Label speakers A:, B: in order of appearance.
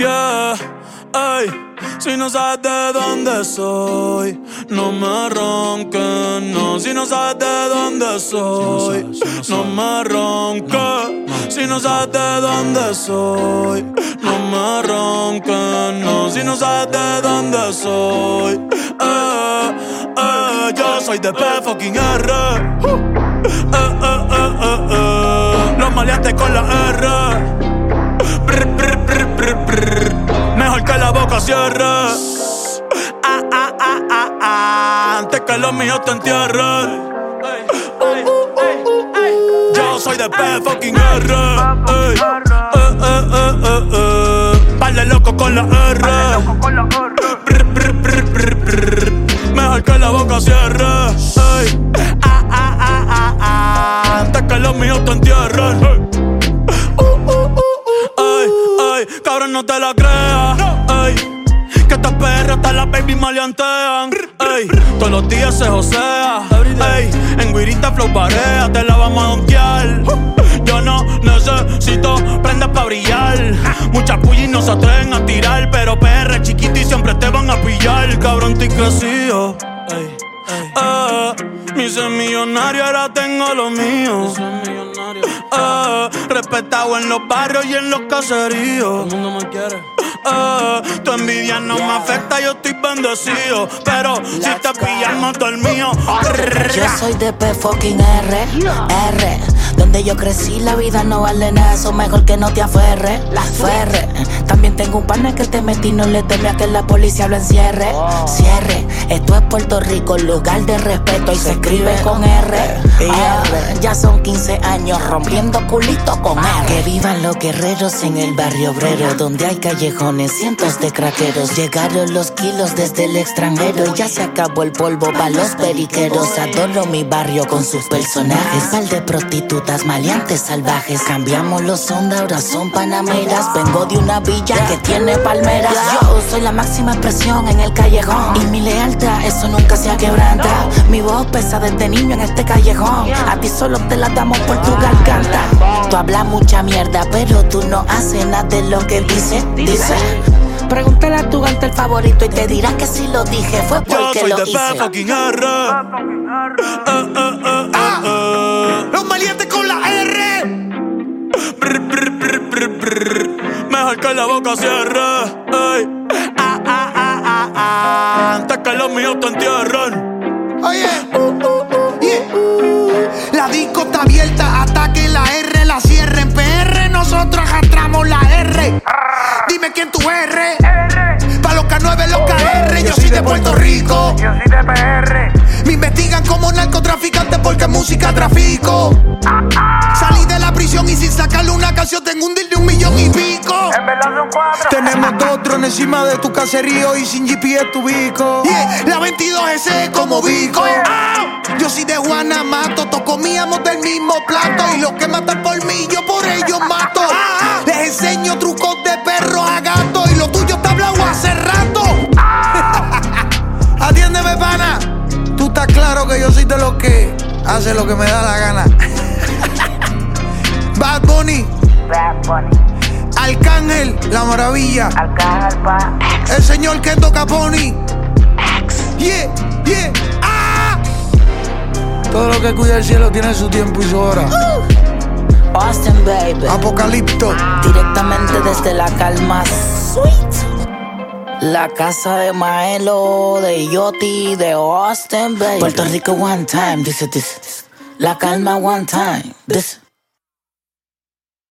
A: Yeah, ay, si no sabes de dónde soy, no me ronques, no. Si no sabes de dónde soy, no me ronques. Si no sabes de dónde soy, no me ronques, no. Si no sabes de dónde soy, eh, eh, yo soy de P fucking R. Eh, eh, eh, eh, eh. Los maleantes con la R. boca cierre. Ah, ah, ah, ah, ah. Antes que los míos te entierren. Yo soy de P fucking R. Ey. Eh, eh, eh. Vale loco con la R. Mejor que la boca cierre. Ah, ah, ah, ah, ah. Antes que los míos te entierren. Cabrón, no te la creas. Hasta las baby maleantean. Ay, todos los días se josea. Ay, en guirita flow parea, te la vamos a donkear. Yo no necesito prendas pa' brillar. Muchas pullis no se atreven a tirar, pero PR chiquito y siempre te van a pillar. Cabrón, te crecido. Ay. Ah, mi ser millonario, ahora tengo lo mío. Ah, respetado en los barrios y en los caseríos. Todo el mundo me quiere. Ah, tu envidia no me afecta, yo estoy bendecido. Pero si te pillamos mío.
B: Yo soy de P fucking R, R. Donde yo crecí, la vida no vale nada, eso mejor que no te aferre, la ferre. También tengo un partner que te metí, no le teme a que la policía lo encierre. Cierre, esto es Puerto Rico, lugar de respeto y se escribe con R. Ah, ya son 15 años rompiendo culito con R. Que vivan los guerreros en el barrio obrero, donde hay callejones, cientos de craqueros. Llegaron los kilos desde el extranjero, ya se acabó el polvo para los periqueros. Adoro mi barrio con sus personajes, pal de prostitutas, maleantes salvajes. Cambiamos los ondas, ahora son panameras. Vengo de una villa que tiene palmeras. Yo soy la máxima expresión en el callejón. Y mi lealtad, eso nunca se quebranta. Mi voz pesa desde niño en este callejón. A ti solo te la damos por tu garganta. Tú hablas mucha mierda, pero tú no haces nada de lo que dices. Dice. Pregúntale a tu gante el favorito y te dirá que si lo dije fue
A: Yo
B: porque
A: soy
B: lo
A: de
B: hice.
A: fucking R. Eh.
C: Los maleantes con la R.
A: Brr, brr, brr, brr, brr. Mejor que la boca cierre. Ey. Los míos te entierren.
C: Oye, yeah. la disco está abierta hasta que la R la cierren. PR, nosotros arrastramos la R. Dime quién tú eres. Pa' los K9, los KR. Yo soy de Puerto Rico.
D: Yo soy de PR.
C: Me investigan como narcotraficante porque música trafico. Salí de la prisión y sin sacarle una canción tengo un deal de un millón y pico. Tenemos dos drones encima de tu caserío y sin GPS tu bico. Yeah, la 22S como bico. Ah, Yo soy de Juana Mato, todos comíamos del mismo plato. Y los que matan por mí, yo por ellos mato. Ah, Les enseño trucos de perro a gato. Y lo tuyo está hablado hace rato. Atiéndeme, pana. Tú estás claro que yo soy de los que hace lo que me da la gana. Bad Bunny,
D: Bad Bunny.
C: Arcángel, la maravilla.
D: Alcalpa.
C: El señor que toca Pony. Yeah, yeah, ah. Todo lo que cuida el cielo tiene su tiempo y su hora.
B: Austin, baby.
C: Apocalipto.
B: Directamente desde la calma sweet. La casa de Maelo, de Yoti, de Austin, baby. Puerto Rico one time, this is this. La calma one time, this.